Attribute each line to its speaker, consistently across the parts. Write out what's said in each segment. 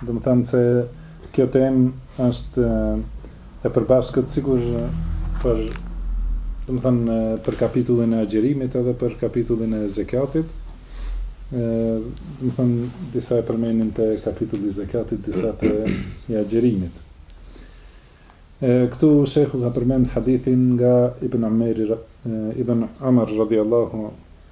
Speaker 1: Domethënë se kjo temë është e përbashkët sikur për domethënë për kapitullin e agjërimit edhe për kapitullin e zekatit. Ë domethënë disa e përmendin te kapitulli i zekatit, disa te i agjërimit. E këtu shehu ka përmend hadithin nga Ibn Umeri Ibn Umer radhiyallahu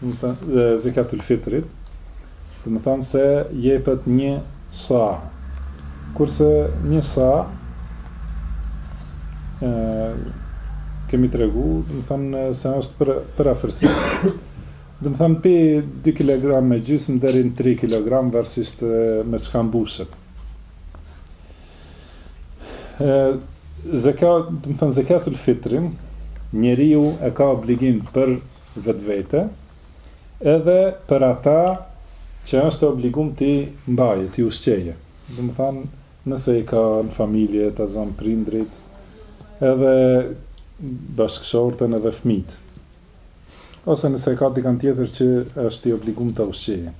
Speaker 1: domethënë zekatul fitrit, domethënë se jepet një sa. Kurse një sa ë kemi tregu, domethënë se është për përafërsi. Domethënë pi 2 kg me gjysmë deri në 3 kg varësisht me çka mbushet. Ë zekat, domethënë zekatul fitrin njeriu e ka obligim për vetvete edhe për ata që është e obligum t'i mbajë, t'i ushqejë. Domethënë, nëse i ka në familje, ta zon prindrit, edhe bashkëshorten edhe fëmit. Ose nëse ka dikant tjetër që është i obligum ta ushqeje.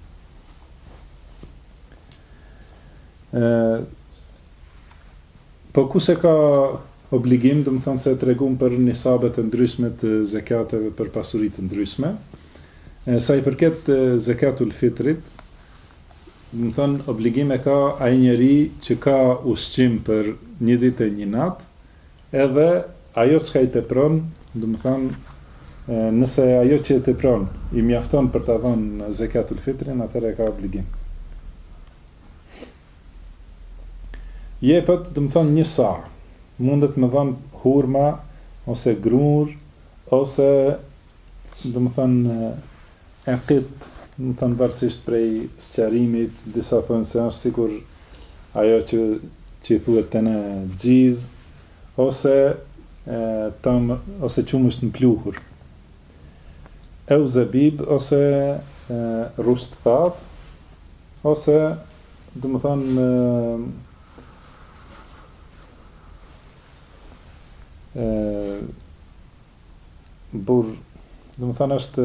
Speaker 1: Po kush e ka obligim, domethënë se e tregum për nisabet e ndryshme të zekateve për pasuri të ndryshme. Sa i përket zekatul fitrit, domethënë obligim e ka ai njeri që ka ushqim për një ditë e një natë, edhe ajo çka i tepron, domethënë nëse ajo që i tepron i mjafton për ta dhënë zekatul fitrin, atëherë e ka obligim. Jepet, domethënë një sa. Mundet me dhënë hurma ose grurë ose domethënë ekit, domethënë varësisht prej sqarimit, disa thonë se është sikur ajo që që i thuhet te ne gjizë ose tëm ose qumësht në pluhur. Eu zebib ose rrush t'thatë ose domethënë ë burr domethënë është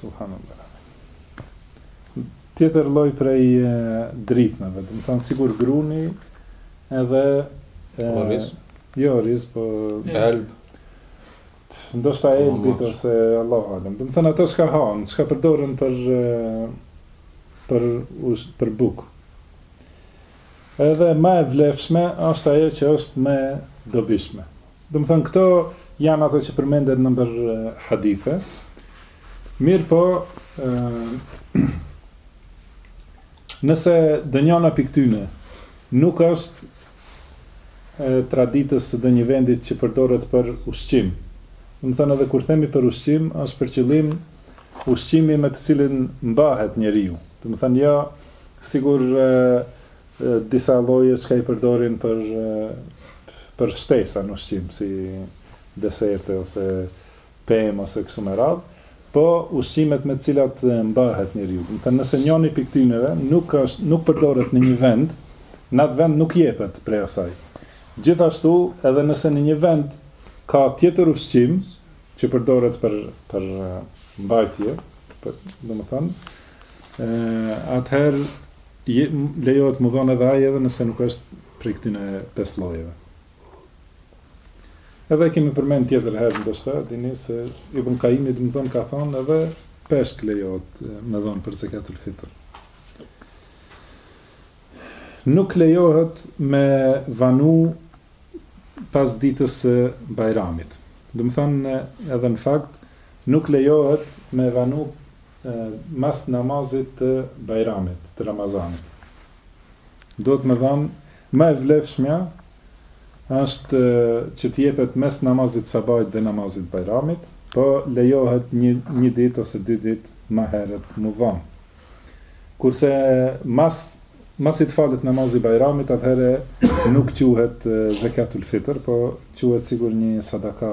Speaker 1: subhanallah tjetër lloj prej drithnave, domethënë sikur gruni Edhe
Speaker 2: e Oriz?
Speaker 1: Jo oriz, po
Speaker 2: Elb.
Speaker 1: Ndoshta Po, elbit ose Allahu alem. Domethënë ato çka hanë, çka përdoren për e, për ush, për bukë. Edhe më e vlefshme është ajo që është më e dobishme. Domethënë këto janë ato që përmenden nëpër e, hadithe. Mirëpo, e, Nëse ndonjëna prej këtyne nuk është e traditës së ndonjë vendit që përdoret për ushqim, domethënë edhe kur themi për ushqim është për qëllim ushqimi me të cilin mbahet njeriu, domethënë jo sikur disa lloje çka i përdorin për për shtesa në ushqim si deserte ose pemë ose kështu me radhë, po ushqimet me të cilat mbahet njeriu. Domethënë nëse njëri prej këtyneve nuk është nuk përdoret në një vend, në atë vend nuk jepet prej asaj. Gjithashtu, edhe nëse në një vend ka tjetër ushqim që përdoret për për mbajtje, për, domethënë, atëherë lejohet me dhënë edhe ajo edhe nëse nuk është prej këtyre pesë llojeve. Edhe e kemi përmend tjetër herë ndoshta e dini se Ibn Kajimi domethënë ka thënë edhe peshk lejohet me dhënë për zekatul fitr. Nuk lejohet me vanu pas ditës së Bajramit. Domethënë edhe në fakt nuk lejohet me vanu mas namazit të Bajramit, të Ramazanit. Domethënë Më e vlefshmja është që të jepet mes namazit t'sabahit dhe namazit bajramit, po lejohet një një ditë ose dy ditë më herët me dhanë. Kurse mas masi të falet namazi i bajramit atëherë nuk quhet zekatul fitër, po quhet sikur një sadaka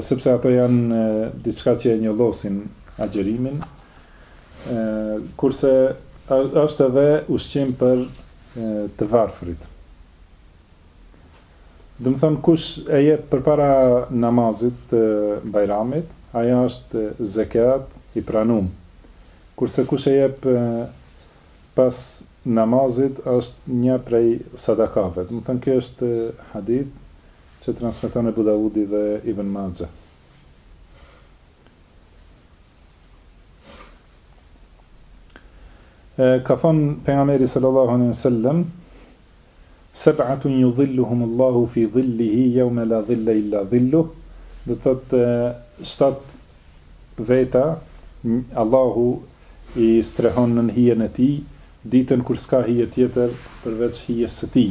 Speaker 1: Sepse ato janë diçka që e njollosin agjerimin, kurse është edhe ushqim për të varfrit. Domethënë kush e jep përpara namazit të Bajramit, ajo është zekat i pranum, kurse kush e jep pas namazit është një prej sadakave. Domethënë ky është hadith që transmeton Ebu Daudi dhe Ibn Maxha. Ka thënë pejgamberi sallallahu alejhi ve sellem Sab'atun yudhilluhum Allahu fi dhillihi yawma la dhilla illa dhilluh. Do thotë shtat veta Allahu i strehon nën hijen e tij ditën kur s'ka hije tjetër përveç hijes së tij.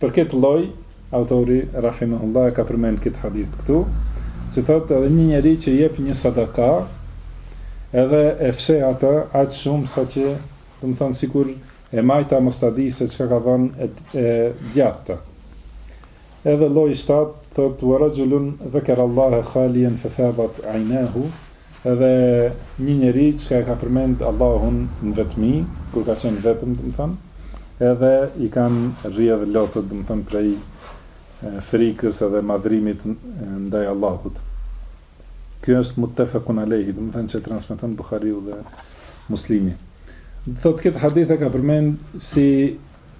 Speaker 1: Për këtë lloj, autori rahimehullah e ka përmend këtë hadith këtu, që thotë edhe një njeri që jep një sadaka, edhe e fsheh atë aq shumë sa që, domethënë sikur e majta mos ta di se çka ka dhënë e, e djathta. Edhe lloji i 7 thotë wa rajulun dhakara Allah khalian fa fadat aynahu Edhe një njeri çka e ka përmend Allahun n'vetmi, kur ka qenë vetëm, domethënë, edhe i kanë rrjedhë lotët, domethënë, prej frikës edhe madhërimit ndaj Allahut. Kjo është Muttefekun Alejhi, domethënë që e transmeton Buhariu dhe Muslimi. Thotë këtë hadith e ka përmend si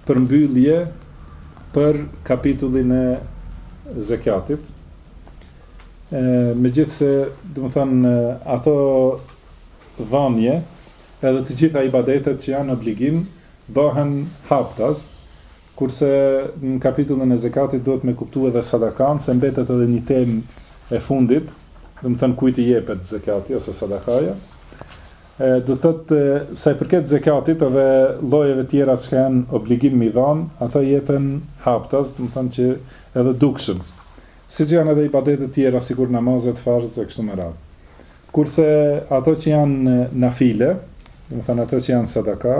Speaker 1: Përmbyllje për kapitullin e Zekatit. Megjithëse, domethënë, ato dhënie edhe të gjitha ibadetet që janë obligim bëhen haptas, kurse në kapitullin e zekatit duhet me kuptu edhe sadakan, se mbetet edhe një tem e fundit, domethënë kujt i jepet zekati ose sadakaja, Do të thotë, sa i përket zekatit dhe llojeve tjera çka janë obligim me i dhanë, ato jepen haptas, domethënë që edhe dukshëm. Siç janë edhe ibadetet tjera, sikur namazet farz e kështu me radhë. Kurse ato që janë nafile, domethënë ato që janë sadaka,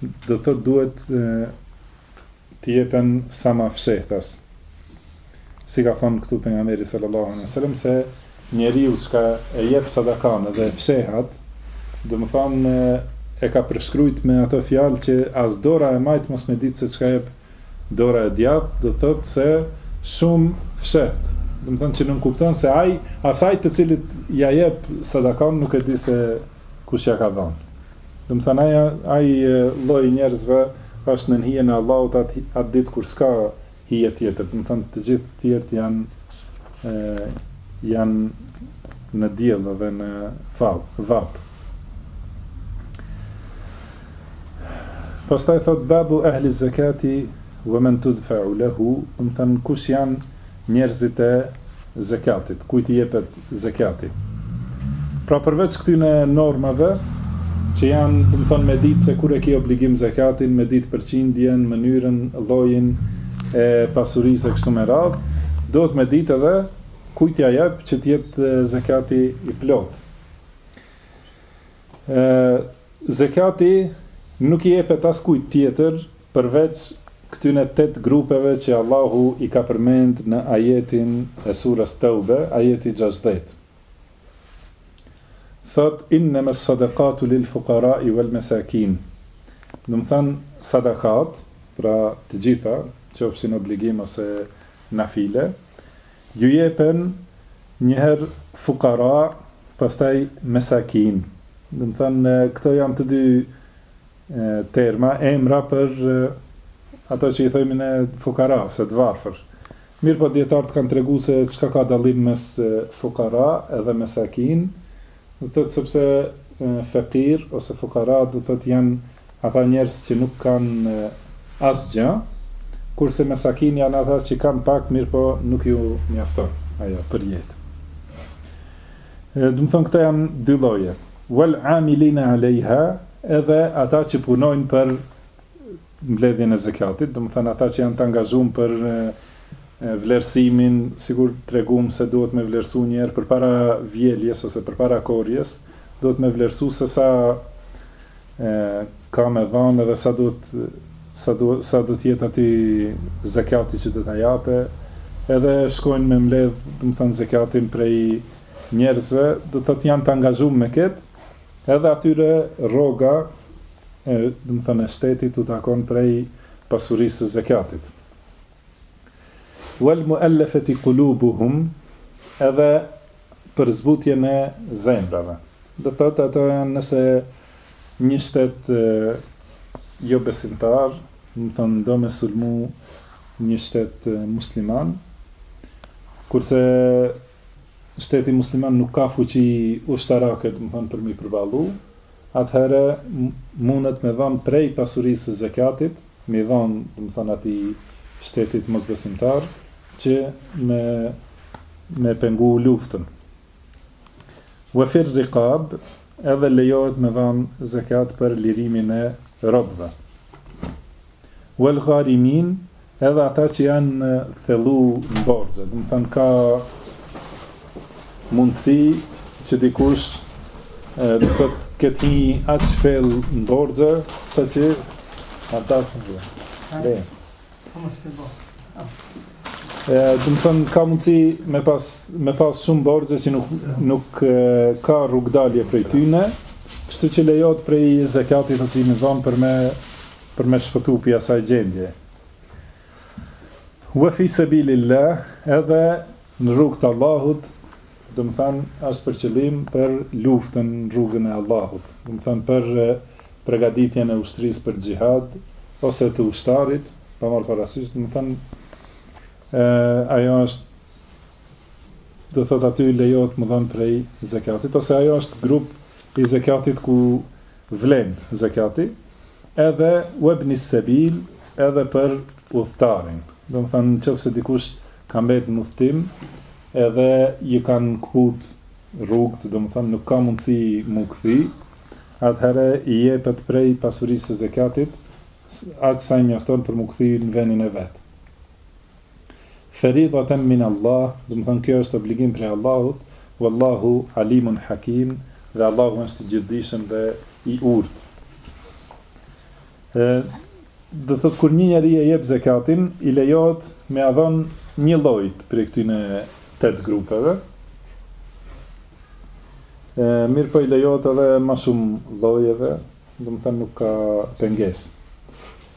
Speaker 1: do të thotë duhet Të jepen sa ma fshehtas. Si ka thënë këtu Pejgamberi sallallahu alejhi ve sellem se njeriu çka e jep sadakanë dhe e fsheh atë, domethënë e ka përshkrujt me ato fjalë që as dora e majtë mos me ditë se çka jep dora e djathtë, do të thotë se shumë fshehtë, domethënë që nënkupton se ai as ai të cilit ia jep sadakanë nuk e di se kush ia ka dhënë. Domethënë ai ai lloj i njerëzve është nën hijen e Allahut atë atë ditë kur s'ka hije tjetër, domethënë të gjithë të tjerët janë janë në diell dhe në vallë, vapë. Pastaj thotë babu ehli zekati wa men tudfa'u lehu, domethënë kush janë Njerëzit e zekatit, kujt i jepet zekati? Pra përveç këtyne normave që janë, domethënë me ditë se kur e ki obligim zekatin, me ditë përqindjen, mënyrën, llojin e pasurisë e kështu me radhë, duhet me ditë edhe kujt ia jep që të jetë zekati i plotë. Zekati nuk i jepet askujt tjetër përveç këtyne tetë grupeve që Allahu i ka përmend në ajetin e surës Teube, ajeti gjashtëdhjetë. Thotë, Innemes sadekatu lil fukarai wal mesakin. Domethënë, sadakat, pra të gjitha, qofshin obligim ose nafile, Ju jepen njëherë fukara pastaj mesakin domethënë këto janë të dy terma emra për ato që i thojmë ne fukara ose të varfër mirëpo dietarët kanë tregu se çka ka dallim mes fukara edhe mesakin Do të thotë sepse fekir ose fukara do të thotë janë ata njerëz që nuk kanë asgjë, kurse mesakin janë ata që kanë pak mirëpo nuk ju mjafton ajo për jetë. Domethënë këta janë dy lloje. Wal amilina alejha edhe ata që punojnë për mbledhjen e zekatit, domethënë ata që janë të angazhum për vlerësimin, sikur tregum se duhet me vlerësu një herë përpara vjeljes ose përpara korjes, duhet me vlerësu se sa ka me dhanë edhe sa duhet sa duhet sa do të jetë aty zekati që do ta jape, edhe shkojnë me mbledh, domethënë zekatin prej njerëzve, do të thotë janë të angazhuar me këtë, Edhe atyre rroga e, domethënë, e shtetit u takon prej pasurisë së zekatit. Wal mu'allafati qulubuhum edhe për zbutjen e zemrave. Do të thotë ata janë nëse një shtet jo besimtar, domethënë do me sulmu një shtet musliman, kurse shteti musliman nuk ka fuqi ushtarake, domethënë për m'i përballu, atëherë mundet me dhanë prej pasurisë së zekatit, m'i dhanë, domethënë atij shtetit mosbesimtar që me me pengu luftën. Wa fir riqab, edhe lejohet me dhanë zekat për lirimin e robëve. Wal gharimin edhe ata që janë thellu në borxhe, domethënë ka mundësi që dikush do të ketë një aq thellë në borxhe, sa që ata së në dhe. Domethënë, ka mundësi me pas, me pas shumë borxhe që nuk, nuk ka rrugdalje prej tyne, kështu që lejohet prej zekatit të ti në zonë për me për me shpëtu pi asaj gjendjeje. Wa fi sabilillah, edhe në rrugë të Allahut, domethënë është për qëllim për luftën në rrugën e Allahut, domethënë për pregaditjen e ushtrisë për xhihad ose të ushtarit, pa marrë parasysh, domethënë ë ajo është do thotë aty lejohet me dhon prej zekatit ose ajo është grupi i zekatit ku Vlen zekati edhe webnis-sebil edhe për udhëtarin, domethënë në qoftë se dikush ka mbet në udhëtim edhe iu kanë kput rrugt domethënë nuk ka mundësi mu kthy atëherë i jepet prej pasurisë së zekatit aq sa i mjafton për mu kthy në venin e vet. Faridaten min Allah, domethënë kjo është obligim prej Allahut, Wallahu alimun hakim, dhe Allahu është i gjithëdijshëm dhe i urtë. Ë do thotë kur një njeri e jep zekatin, i lejohet me ia dhon një llojit prej këtyne tetë grupeve. Ë mirëpo i lejohet edhe ma shumë llojeve, domethënë nuk ka pengesë.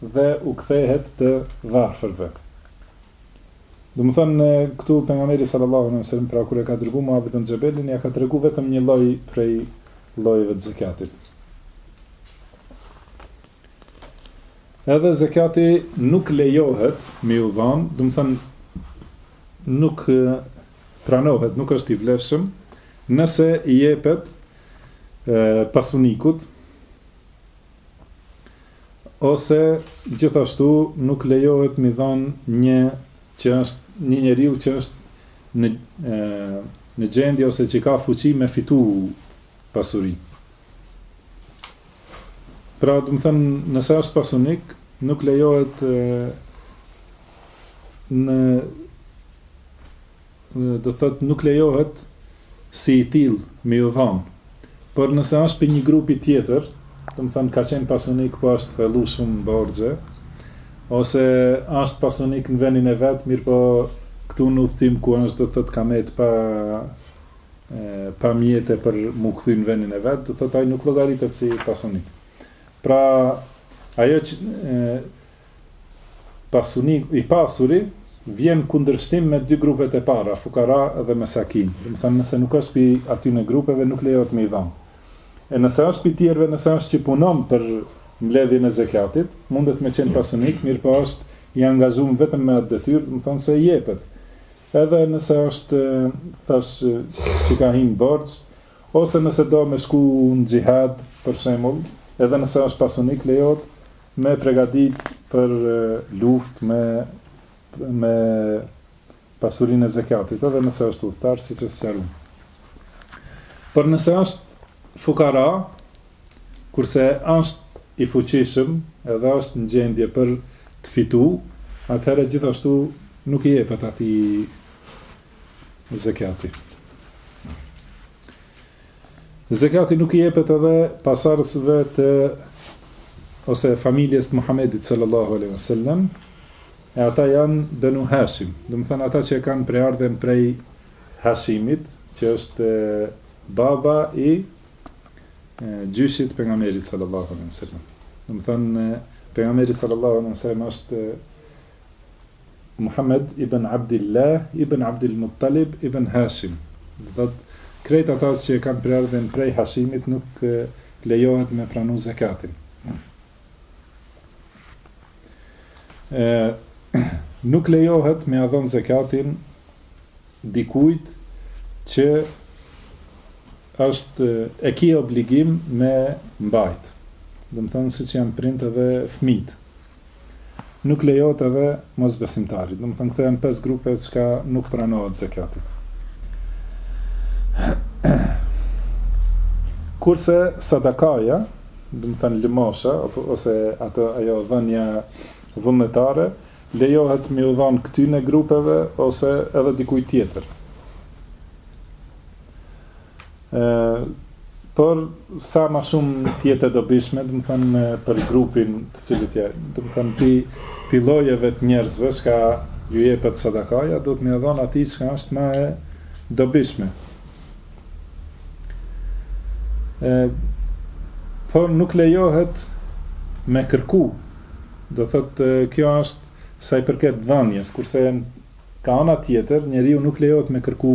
Speaker 1: dhe u kthehet të varfërve. Domethënë këtu pejgamberi sallallahu alejhi we sellem pra kur e ka dërgu Muadh ibn Xhebelin ja ka tregu vetëm një lloj prej llojeve të zekatit. Edhe zekati nuk lejohet me ju dhon, domethënë nuk pranohet, nuk është i vlefshëm nëse i jepet e, pasunikut, Ose gjithashtu nuk lejohet mi dhanë një që është një njeriu që është në në gjendje ose që ka fuqi me fitu pasuri. Pra, domethënë, nëse është pasunik, nuk lejohet në do të thotë nuk lejohet si i tillë me ju dhanë, por nëse është prej një grupi tjetër, domethanë ka qenë pasunik po është thellu shumë borxhe, ose është pasunik në vendin e vet, mirëpo këtu në udhëtim ku është do të thotë ka met pa mjete për mu kthy në vendin e vet, do të thotë ai nuk llogaritet si pasunik. Pra ajo që pasunik i pasuri vjen kundërshtim me dy grupet e para fukara dhe mesakin domethënë nëse nuk është pi atyne grupeve nuk lejohet me i dhan e nëse është pi tjerve nëse është që punon për mbledhjen e zekatit mundet me qenë pasunik mirëpo është i angazhum vetëm me atë detyrë domethënë i jepet edhe nëse është tash që ka hin borxh ose nëse do me shku në xhihad për shembull edhe nëse është pasunik lejohet Me pregadit për luftë me me pasurinë e zekatit, edhe nëse është udhëtar, siç e sqaruam. Por nëse është fukara, kurse është i fuqishëm, edhe është në gjendje për të fitu, atëherë gjithashtu nuk i jepet atij zekati. Zekati nuk i jepet edhe pasardhësve të ose familjes të Muhamedit sallallahu alejhi ve sellem, e ata janë Benu Hashim, domethanë ata që e kanë prejardhjen prej Hashimit, që është baba i gjyshit të pejgamberit sallallahu alejhi ve sellem. Domethanë pejgamberi sallallahu alejhi ve sellem është Muhamed ibn Abdillah ibn Abdil Muttalib ibn Hashim, do thotë, krejt ata që e kanë prejardhjen prej Hashimit nuk lejohet me pranu zekatin. E, nuk lejohet me ia dhon zekatin dikujt që është e ki obligim me mbajt. Domethënë siç janë prindt edhe fmijt. Nuk lejohet edhe mosbesimtarit. Domethënë këto janë pesë grupe çka nuk pranohet zekati. Kurse sadakaja, domethënë lëmosha ose ato ajo dhënia vullnetare lejohet me u dhon këtyne grupeve ose edhe dikujt tjetër. por sa më shumë të jetë e dobishme, domethënë për grupin të cilit je, domethënë tipi, llojeve të njerëzve që ju jepet sadakaja, domethënë atij që është më e dobishme. E, por nuk lejohet me kërku, do të thotë kjo është sa i përket dhënjes, kurse nga ana tjetër, njeriu nuk lejohet me kërku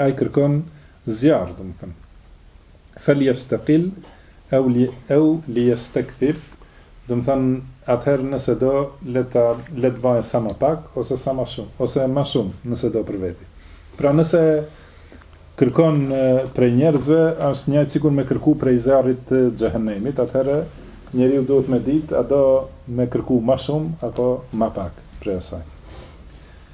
Speaker 1: Ai kërkon zjarr, domethënë, Felyestaqil ew li ew liyestakthir, domethënë, atëherë nëse do, le ta, le ta bëjë sa më pak ose sa më shumë, ose më shumë, nëse do për veti. Pra nëse kërkon prej njerëzve, është njëjtë sikur me kërku prej zjarrit të xhehenemit, atëherë njeriu duhet me ditë a do me kërku më shumë apo më pak prej asaj.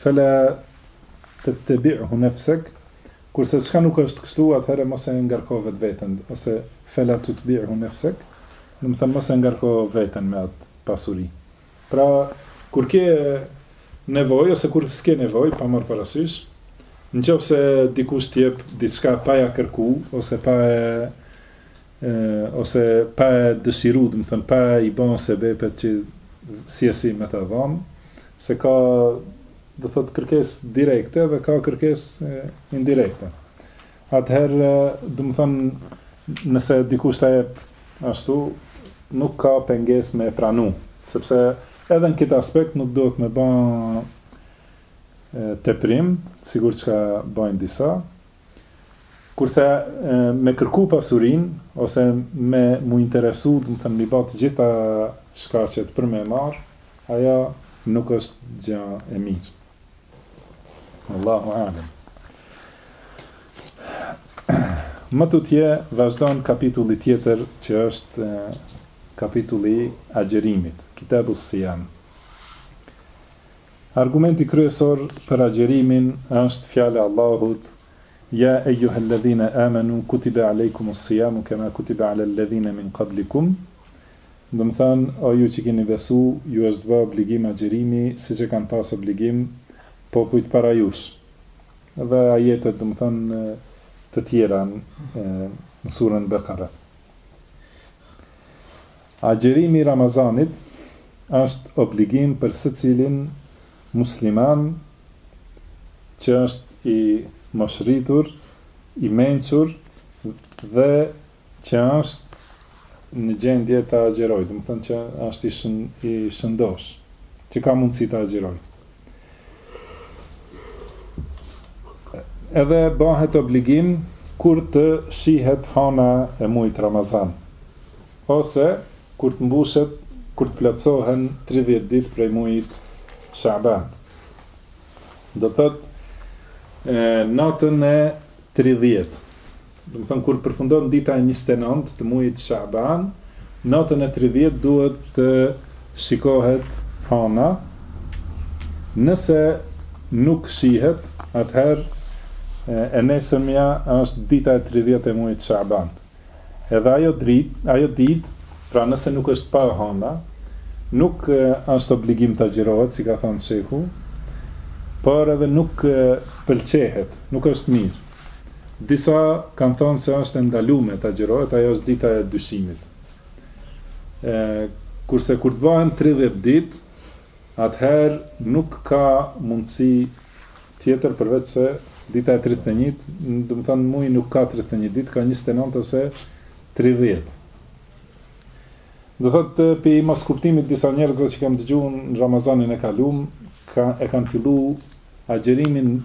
Speaker 1: Fela tettebi'hu nefsek, Kurse çka nuk është kështu, atëherë mos e ngarko vetveten, ose Fela tutbi'hu nefsek, domethënë mos e ngarko veten me atë pasuri. Pra, kur ke nevojë ose kur s'ke nevojë, pa marrë parasysh, në qoftë se dikush të jep diçka pa ia kërku ose pa e ose pa e dëshiru, domethënë pa i ba sebepet që disi me ta dhanë, se ka do të thotë kërkesë direkte dhe ka kërkesë indirekte. Atëherë, domethënë nëse dikush ta jep ashtu, nuk ka pengesë me e pranu, sepse edhe në këtë aspekt nuk duhet me ba teprim, sikur çka bajnë disa, Kurse me kërku pasurinë, ose me u interesu, domethënë me i ba të gjitha shkaqet për me e marrë, ajo nuk është gjë e mirë. Allahu a'lem. Më tutje vazhdon kapitulli tjetër që është kapitulli i agjërimit, Kitabus Siyam. Argumenti kryesor për agjerimin është fjala e Allahut, Ja ejuhellezine amenu kutibe alejkumussijamu kema kutibe alellezine min qablikum, domethënë, O ju që keni besu, ju është bë obligim agjërimi, siç e kanë pasë obligim popujt para jush. Dhe ajetet, domethënë, të tjera në surën Bekare. Agjërimi i Ramazanit është obligim për secilin musliman që është i moshritur, i mençur dhe që është në gjendje ta agjërojë, domethënë që është i shën, i shëndosh, që ka mundësi ta agjërojë. Edhe bëhet obligim kur të shihet hana e muajit Ramazan. Ose, kur të mbushet, kur të plotësohen tridhjetë ditë prej muajit Sha'ban. Do të thotë, natën e tridhjetë. Domethënë, kur përfundon dita e njëzet e nëntë të muajit Sha'ban, natën e tridhjetë duhet të shikohet hana, nëse nuk shihet, atëherë e nesëmja është dita e tridhjetë e muajit Sha'ban. Edhe ajo dritë, ajo ditë, pra nëse nuk është pa hana, nuk është obligim të agjërohet, si ka thënë shehu, por edhe nuk pëlqehet, nuk është mirë. Disa kanë thënë se është e ndalume të agjërohet, ajo është dita e dyshimit. E, kurse kur të bëhen 30 ditë, atëherë nuk ka mundësi Tjetër përveç se dita e tridhjetë e njëtë, domethënë muaji nuk ka tridhjetë e një ditë, ka njëzet e nëntë ose tridhjetë. Do thotë pi moskuptimit disa njerëzve që kam dëgju në Ramazanin e kaluam, që e kanë fillu agjerimin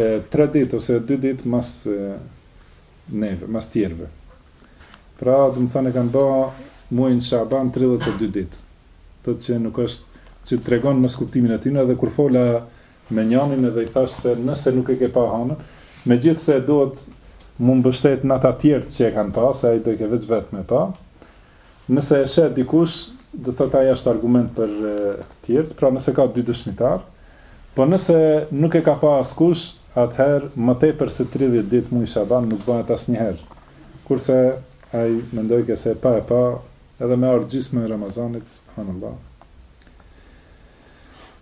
Speaker 1: e tre ditë ose dy ditë mas neve, mas tjerëve. Pra, domethënë kanë bë muajin Shaban 32 ditë. Thotë që nuk është që tregon moskuptimin e tyre dhe kur fola me njanin edhe i thash se nëse nuk e ke pa hanën megjithëse duhet mu mbështet n'ata tjert që e kan pa se ai do që veç vet me pa nëse e sheh dikush do thot ai asht argument për tjert pra nëse ka dy dëshmitar po nëse nuk e ka pa askush atëher më tepër se tridhjetë dit muj shaban nuk bëhet asnjëher kurse ai mendojke se pa e pa edhe me ardh gjysma e ramazanit subhanallah.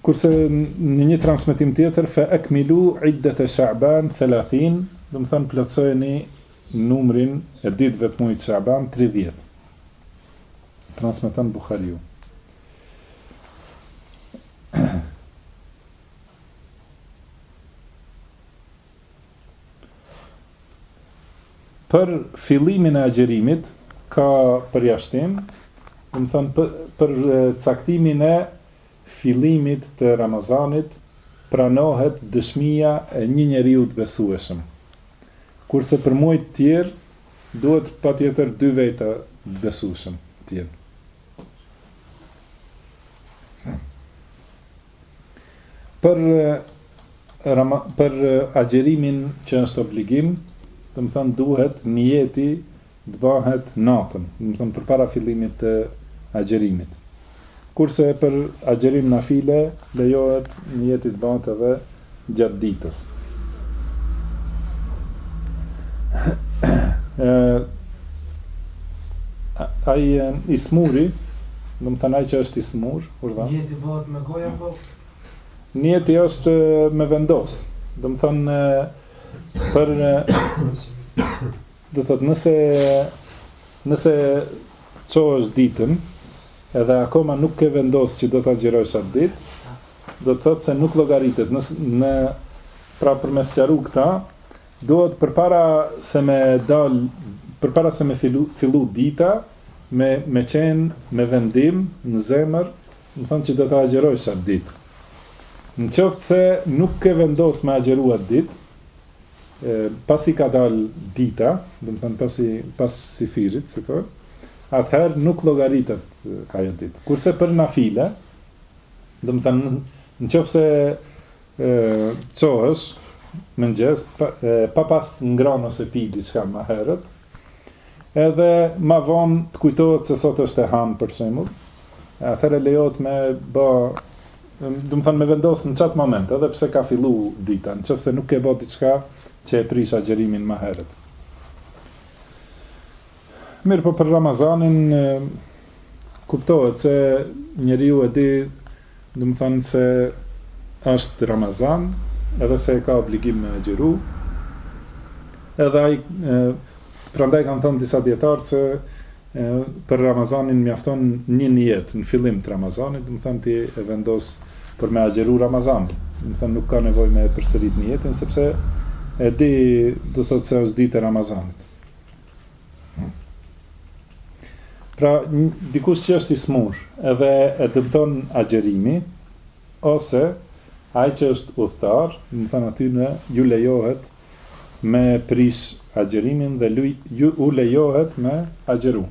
Speaker 1: Kurse në një transmetim tjetër, Fe ekmilu iddete Sha'ban thalathin, domethënë plotësojeni numrin e ditëve të muajit Sha'ban tridhjetë. Transmeton Buhariu. Për fillimin e agjërimit ka përjashtim, domethënë për, për caktimin e fillimit të Ramazanit pranohet dëshmia e një njeriu të besueshëm. Kurse për muajt e tjerë duhet patjetër dy veta të besueshëm të jenë. Për për agjerimin që është obligim, domethënë duhet nijeti të bëhet natën, domethënë përpara fillimit të agjërimit. Kurse për agjërim nafile lejohet nijeti të bëhet edhe gjatë ditës. Ai i smuri, domethënë ai që është i smur,
Speaker 3: urdhno. Nijeti bëhet me gojë apo?
Speaker 1: Nijeti është me vendos. Domethënë për Do thot nëse nëse çohesh ditën edhe akoma nuk ke vendos që do ta agjërosh atë ditë, do të thotë se nuk llogaritet. Në, në pra për me sqaru këta, duhet përpara se me dal, përpara se me fillu, fillu dita, me me qen me vendim në zemër, më thon që do ta agjërojsh atë ditë. Në qoftë se nuk ke vendos me agjëru at ditë, E, pasi ka dalë dita, domethënë pasi pas syfyrit, si thotë, atëherë nuk llogaritet ajo ditë. Kurse për nafile, domethënë në qoftë se çohesh n'mëngjes pa, pa pas ngrënë ose pi diçka ma herët, Edhe ma vonë të kujtohet se sot është e hanë për shembull. Atëherë lejohet me bë domethënë me vendos në çat moment, edhe pse ka fillu dita, në qoftë se nuk ke bë diçka që e prish agjerimin më herët. Mirëpo për Ramazanin Kuptohet se njeriu e di domethënë se është Ramazan edhe se e ka obligim me agjëru edhe ai prandaj kanë thënë disa dijetarë që për Ramazanin mjafton një nijet në fillim të Ramazanit, domethënë ti e vendos për me agjëru Ramazanin. Domethënë nuk ka nevojë me përsërit nijetin sepse e di do thotë se është ditë e Ramazanit. Pra, dikush që është i smur edhe e dëmton agjerimi, ose ai që është udhëtar, domethënë atyne ju lejohet me prish agjerimin dhe ju u lejohet me agjeru.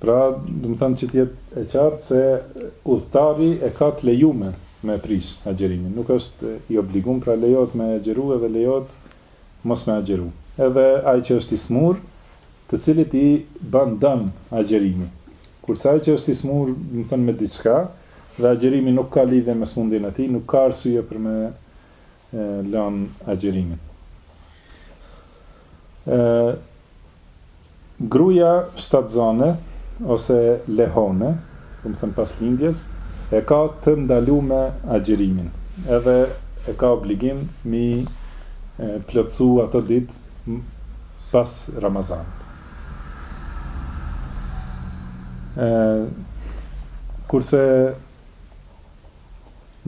Speaker 1: Pra, domethënë që të jetë e qartë se udhëtari e ka të lejume me e prish agjerimin, nuk është i obligum, pra lejohet me e agjeru edhe lejohet mos me agjeru. Edhe ai që është i smur, të cilit i ban dëm agjerimi. Kurse ai që është i smur, domethënë me diçka, dhe agjerimi nuk ka lidhje me smundjen e tij, nuk ka arsye për me e lanë agjerimin. E, gruja shtatzane ose lehone, domethanë pas lindjes, e ka të ndalume agjerimin, edhe e ka obligim mi plotësu ato dit pas Ramazanit. E, kurse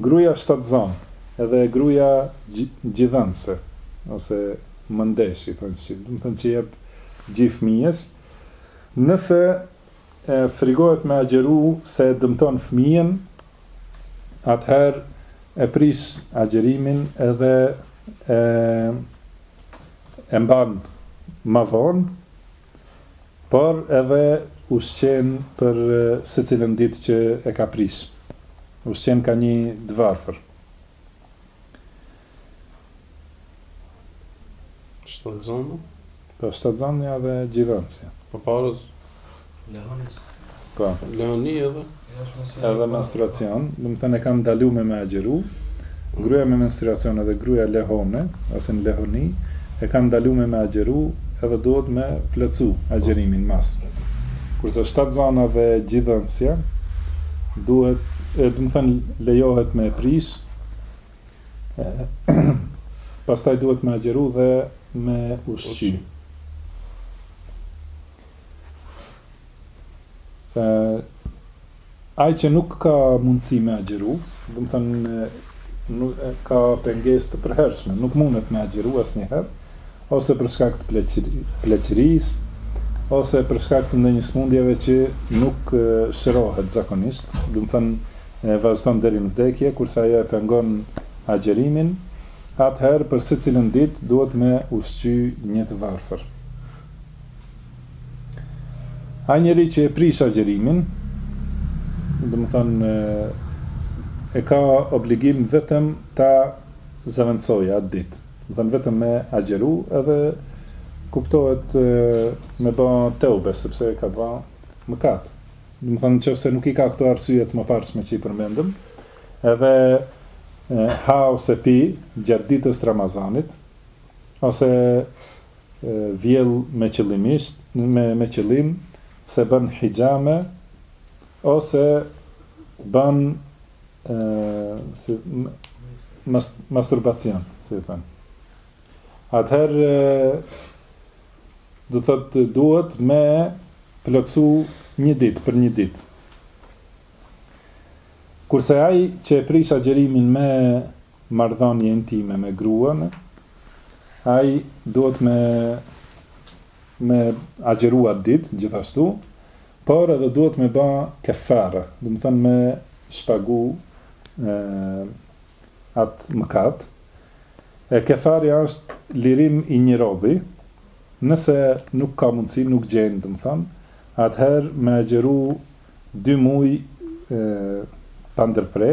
Speaker 1: Gruaja shtatzënë, edhe gruaja gjidhanëse, ose mëndeshë i thonë shqip, domethanë që jep gji fëmijës, nëse frigohet me agjeru se e dëmton fëmijën, atëherë e prish agjerimin edhe e e mban ma vonë, por edhe ushqen për secilën ditë që e ka prish. Ushqen ka
Speaker 2: nji të varfër. Shtatzënë?
Speaker 1: Po, shtatzënja dhe gjidhënësja.
Speaker 2: Po e
Speaker 3: para? Lehonia.
Speaker 1: Po.
Speaker 2: Lehoni edhe
Speaker 1: edhe menstruacion, domethënë e ka ndalume me agjeru. Gruaja me menstruacion edhe gruaja lehone ose në lehoni e ka ndalume me agjeru, edhe duhet me plotësu agjerimin mas. Kurse shtatzana dhe gjidhënësja duhet, e, domethënë lejohet me prish. E, pastaj duhet me agjeru dhe me ushqy. ë ai që nuk ka mundësi me agjeru, domethanë ka pengesë të përhershme, nuk mundet me agjeru asnjëherë, ose për shkak të pleqërisë, ose për shkak të ndonjë smundjeje që nuk shërohet zakonisht, domethanë e vazhdon deri në vdekje, kurse ajo e pengon agjerimin, atëherë për secilën ditë duhet me ushqy një të varfër. Ai njeri që e prish agjerimin, domethënë, e ka obligim vetëm ta zëvendësojë atë ditë. Domethënë, vetëm me agjeru edhe kuptohet me ba teube, sepse ka ba mëkat. Domethënë, nëqoftëse nuk i ka këto arsye të mëparshme që i përmendëm, edhe ha ose pi gjatë ditës të Ramazanit, ose vjell me qëllimisht me me qëllim ose bën hixhame ose bën si mas masturbacion si me thënë atëherë do thot duhet me plotësu një ditë për një ditë kurse ai që e prish agjerimin me marrëdhënie intime me gruan, ai duhet me me agjëru atë ditë gjithashtu, por edhe duhet me ba kefare, domethënë me shpagu e, atë mëkat. E kefarja është lirim i një robi, nëse nuk ka mundësi, nuk gjen, domethënë, atëherë me agjëru dy muaj e, pa ndërpre,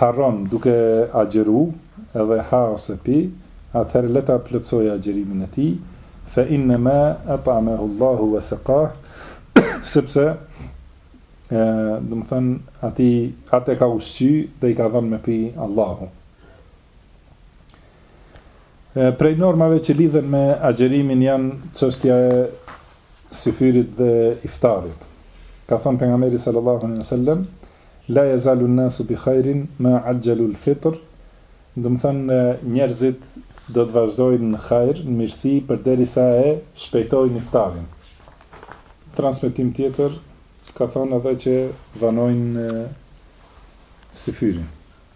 Speaker 1: harron duke agjeru edhe ha ose pi, atëherë le ta plotësojë agjerimin e tij, fe inne ma at'amahu Allahu wa sakah, sepse, domethënë, atij atë e ka ushqy dhe i ka dhënë me pi Allahu. Prej normave që lidhen me agjerimin janë çështja e syfyrit dhe iftarit. Ka thënë pejgamberi sallallahu alejhi we sellem, La yazalu nasu bi khairin ma ajjalu al fitr, domethënë njerëzit do të vazhdojnë në hajr, në mirësi përderisa e shpejtojnë iftarin. Transmetim tjetër ka thënë edhe që vanojnë syfyrin.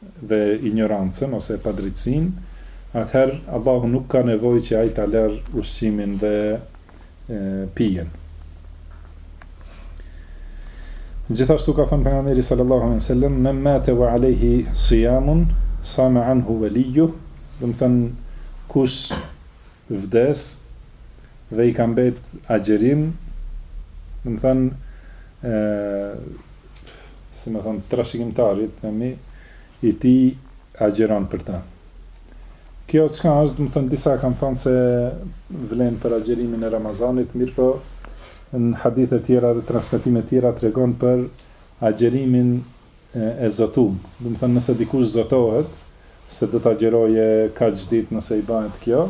Speaker 1: dhe injorancën ose padrejtësinë, atëherë Allahu nuk ka nevojë që ai ta lërë ushqimin dhe pijen. Gjithashtu ka thënë pejgamberi sallallahu alejhi we sellem, "Men mate wa alejhi siyamun, sama anhu waliyuh", domethënë kush vdes dhe i ka mbet agjerim domethënë si me thënë trashëgimtari themi i tij agjeron për ta kjo çka është domethënë disa kanë thënë se vlen për agjerimin e Ramazanit mirëpo në hadithe tjera dhe transmetime tjera tregon për agjerimin e zotum, domethënë nëse dikush zotohet se do t'agjërojë kaq ditë nëse i bëhet kjo,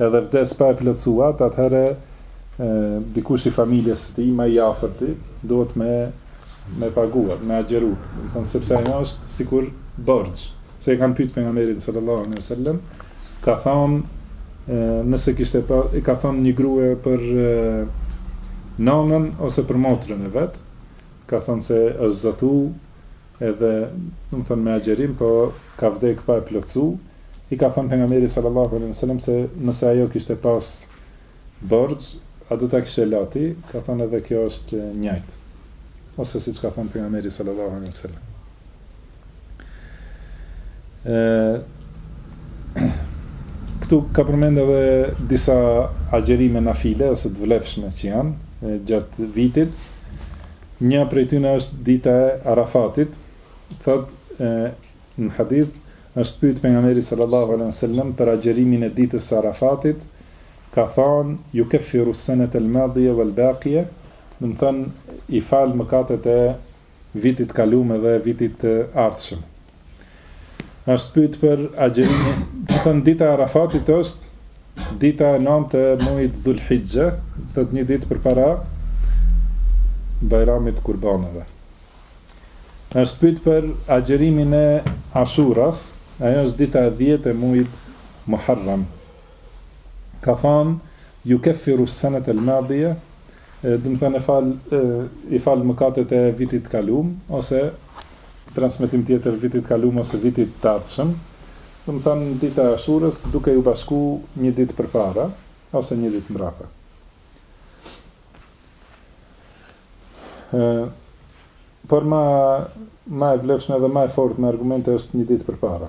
Speaker 1: edhe vdes pa e plotësu at, atëherë dikush i familjes së tij, më i afërti, duhet me me pagu at, me agjëru, domethënë sepse ajo është sikur borxh. Se e kanë pyet pejgamberin sallallahu alaihi wasallam, ka thonë nëse kishte pa, e ka thonë një grua për nënën ose për motrën e vet, Ka thënë se është zotu edhe domethënë me agjërim po ka vdek pa e plotësu, i ka thënë pejgamberi sallallahu alejhi ve selem se nëse ajo kishte pas borxh a do ta kishe la ti, ka thënë edhe kjo është njajtë ose siç ka thënë pejgamberi sallallahu alejhi ve selem. Këtu ka përmendë edhe disa agjerime nafile, ose të vlefshme që janë gjatë vitit. Një prej tyne është dita e Arafatit, thot në hadith, është pytë pejgamberi sallallahu alai sallam për agjerimin e ditës e Arafatit, ka thonë, jukefiru senet el madije vel bakije, domethënë, i fal mëkatet e vitit të kalum e dhe vitit të ardhshëm. Është pyet për agjerimin, domethënë dita e Arafatit është dita e 9 të muajit Dhulhixhe, thotë një ditë përpara Bajramit të Kurbaneve. Është pyet për agjerimin e Ashuras, ajo është dita e 10 e muajit Muharram. Ka thënë jukefiru senet el madije, Domethënë e fal i fal mëkatet e vitit të kaluam ose transmetim tjetër vitit të kaluam ose vitit të ardhshëm, domethënë dita e Ashurës duke iu bashku një ditë përpara ose një ditë mbrapa. Por ma ma e vlefshme dhe ma e fortë me argumente është një ditë përpara.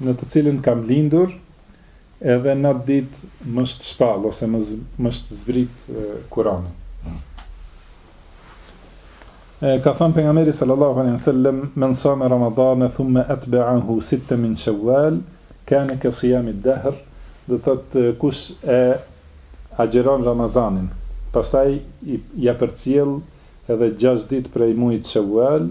Speaker 1: në të cilën kam lindur, edhe n'atë ditë m'është shpallë ose m'është zbrit Kur'ani. Ka thënë pejgamberi sallallahu alejhi dhe sellem, "Men sama Ramadanan thumma atba'ahu sitta min Shawwal, kana ka siyam ad-dahr", do të thotë kush e agjëron Ramazanin, pastaj ia përcjell edhe gjashtë ditë prej muajit Shawwal,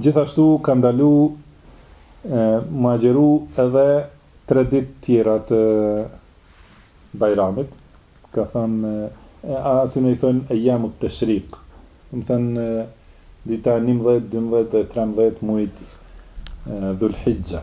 Speaker 1: Gjithashtu ka ndalu me agjëru edhe tre ditë tjera të Bajramit, ka thënë e aty në i thonë Ejjamu Teshrik, domethënë dita e njëmbëdhjetë, dymbëdhjetë dhe trembëdhjetë mujit Dhul Hixha.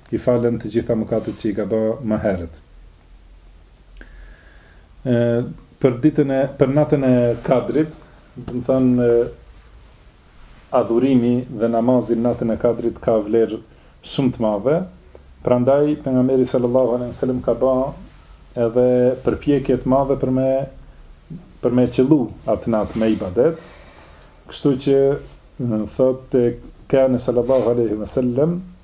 Speaker 1: I falen të gjitha mëkatet që i ka ba më herët. E, për ditën e, për natën e kadrit, domethënë, adhurimi dhe namazi natën e kadrit ka vlerë shumë të madhe, prandaj, pejgamberi sallallahu alai sallam ka ba edhe përpjekje të madhe për me, për me qëllu atë natë me ibadet, kështu që, thotë, kane sallallahu alai sallam,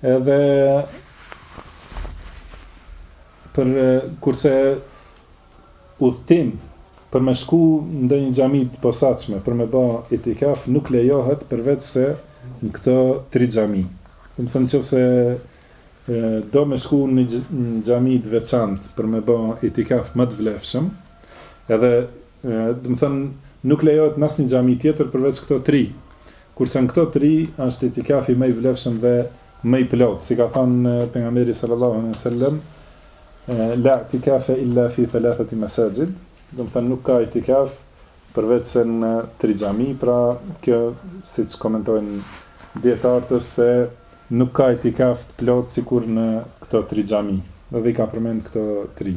Speaker 1: Edhe kurse udhtim për me shku ndonjë xhami të posaçme, për me ba itikaf, nuk lejohet përveç se në këto tri xhami. Domethënë qoftë se do me shku në një xhami të veçantë për me ba itikaf më të vlefshëm, edhe, domethënë, nuk lejohet në asnjë xhami tjetër përveç këto tri. Kurse në këto tri është itikafi më i vlefshëm dhe më i plotë, si ka thënë Pejgamberi sallallahu alejhi ve sellem, La i'tikafe illa fi thalathati masajid, domethënë nuk ka itikaf përveçse në tri xhami, pra kjo siç komentojnë dijetarët është se nuk ka itikaf të plotë sikur në këto tri xhami, dhe i ka përmend këto tri.